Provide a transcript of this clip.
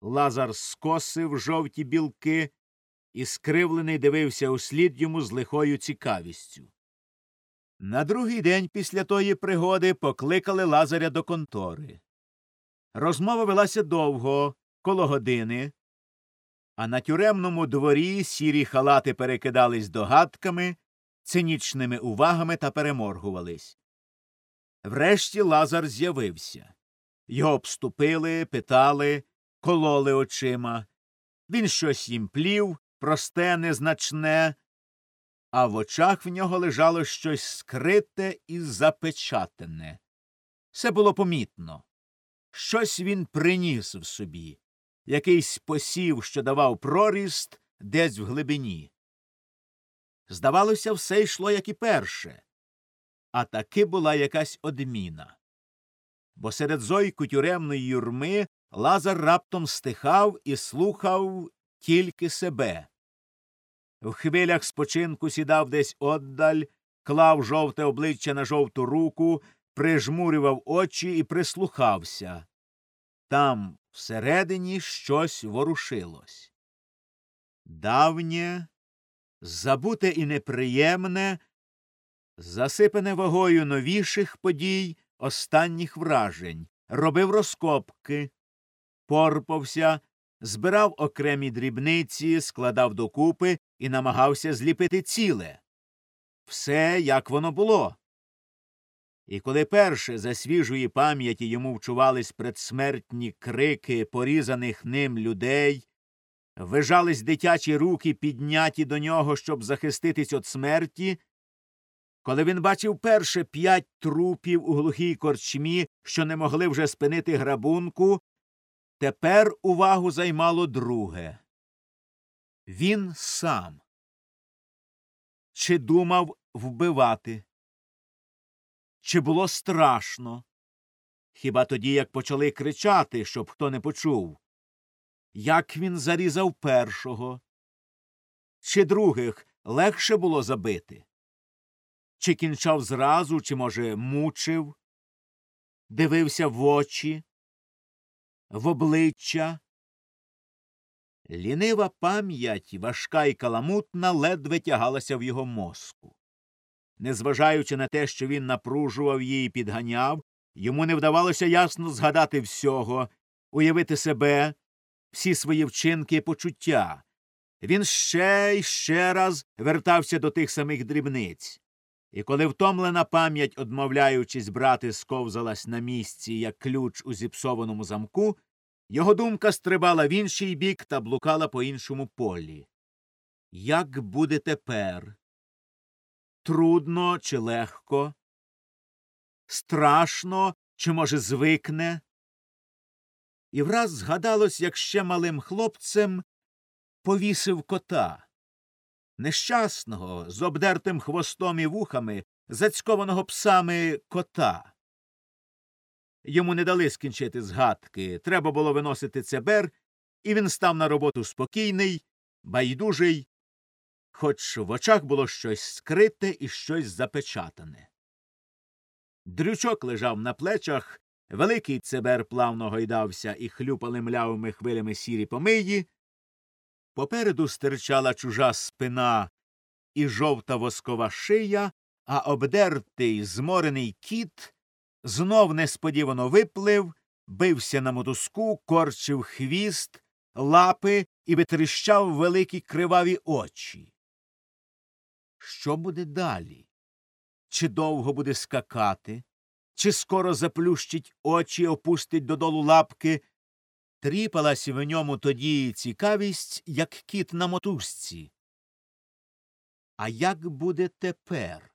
Лазар скосив жовті білки і скривлений дивився услід йому з лихою цікавістю. На другий день після тої пригоди покликали Лазаря до контори. Розмова велася довго, коло години, а на тюремному дворі сірі халати перекидались догадками, цинічними увагами та переморгувались. Врешті Лазар з'явився. Його обступили, питали, кололи очима. Він щось їм плів, просте, незначне, а в очах в нього лежало щось скрите і запечатане. Все було помітно. Щось він приніс в собі, якийсь посів, що давав проріст десь в глибині. Здавалося, все йшло, як і перше, а таки була якась одміна. Бо серед зойку тюремної юрми Лазар раптом стихав і слухав тільки себе. В хвилях спочинку сідав десь оддаль, клав жовте обличчя на жовту руку, прижмурював очі і прислухався. Там всередині щось ворушилось. Давнє, забуте і неприємне, засипане вагою новіших подій, останніх вражень, робив розкопки, порпався, збирав окремі дрібниці, складав докупи і намагався зліпити ціле. Все, як воно було. І коли перше за свіжої пам'яті йому вчувались предсмертні крики порізаних ним людей, вижались дитячі руки, підняті до нього, щоб захиститись від смерті, коли він бачив перше п'ять трупів у глухій корчмі, що не могли вже спинити грабунку, тепер увагу займало друге. Він сам. Чи думав вбивати? Чи було страшно? Хіба тоді, як почали кричати, щоб хто не почув? Як він зарізав першого? Чи других легше було забити? Чи кінчав зразу, чи, може, мучив? Дивився в очі, в обличчя? Лінива пам'ять, важка й каламутна, ледве тягалася в його мозку. Незважаючи на те, що він напружував її і підганяв, йому не вдавалося ясно згадати всього, уявити себе, всі свої вчинки і почуття. Він ще й ще раз вертався до тих самих дрібниць. І коли втомлена пам'ять, одмовляючись брати, сковзалась на місці, як ключ у зіпсованому замку, його думка стрибала в інший бік та блукала по іншому полі. Як буде тепер? Трудно чи легко? Страшно, чи, може, звикне? І враз згадалось, як ще малим хлопцем повісив кота. Нещасного, з обдертим хвостом і вухами, зацькованого псами кота. Йому не дали скінчити згадки. Треба було виносити цебер, і він став на роботу спокійний, байдужий, хоч в очах було щось скрите і щось запечатане. Дрючок лежав на плечах, великий цебер плавно гойдався і хлюпали млявими хвилями сірі помиї. Попереду стирчала чужа спина і жовта воскова шия, а обдертий, зморений кіт знов несподівано виплив, бився на мотузку, корчив хвіст, лапи і витріщав великі криваві очі. Що буде далі? Чи довго буде скакати, чи скоро заплющить очі, опустить додолу лапки? Тріпалась в ньому тоді цікавість, як кіт на мотузці. А як буде тепер?